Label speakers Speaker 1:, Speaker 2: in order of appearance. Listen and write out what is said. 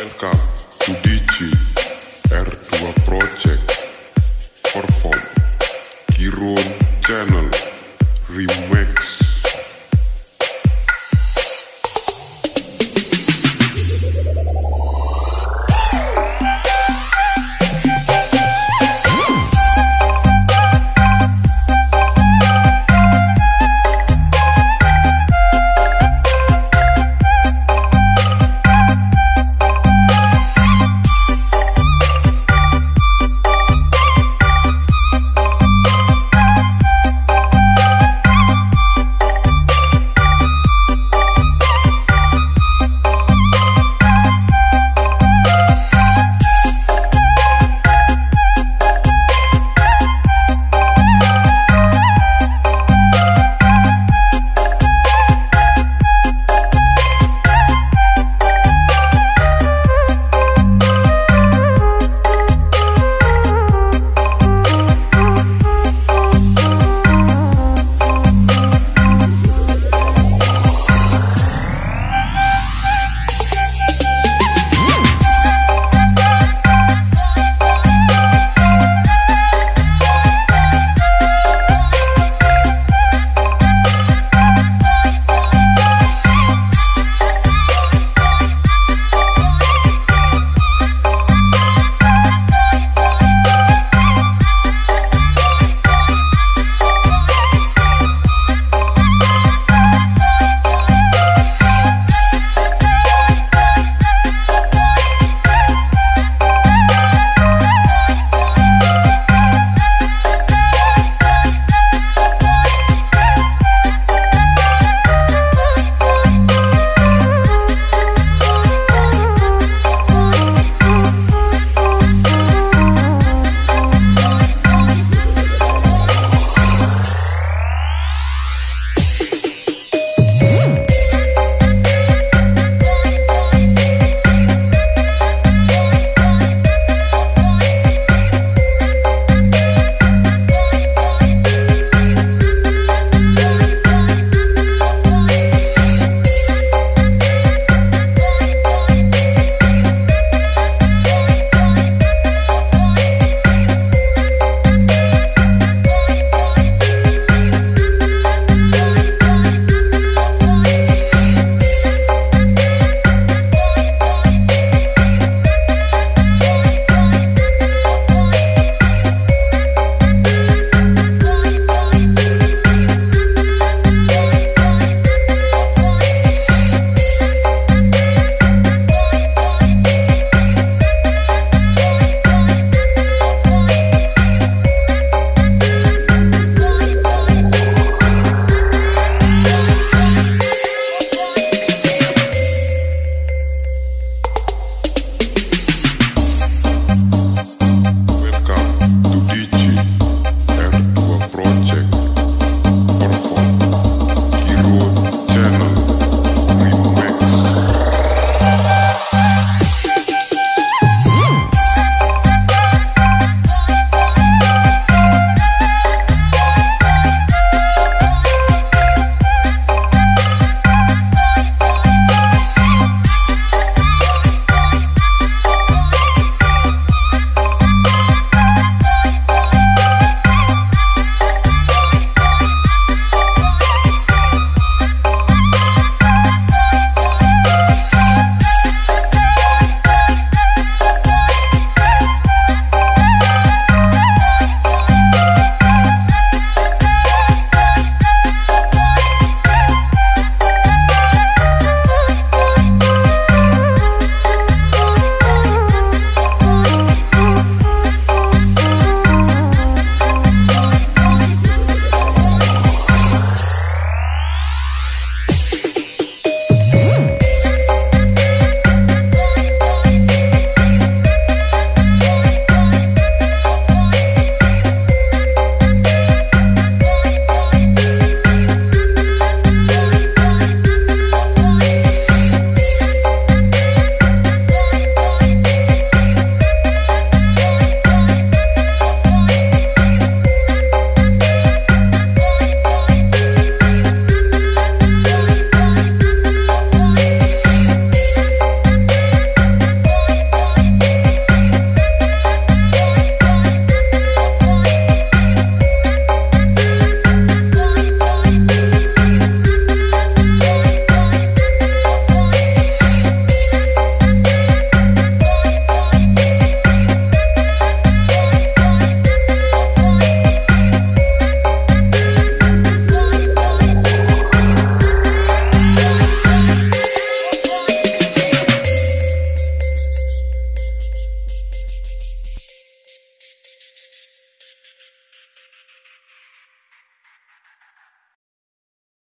Speaker 1: Welcome to DJ R2 Project Perform Kiron Channel Remix.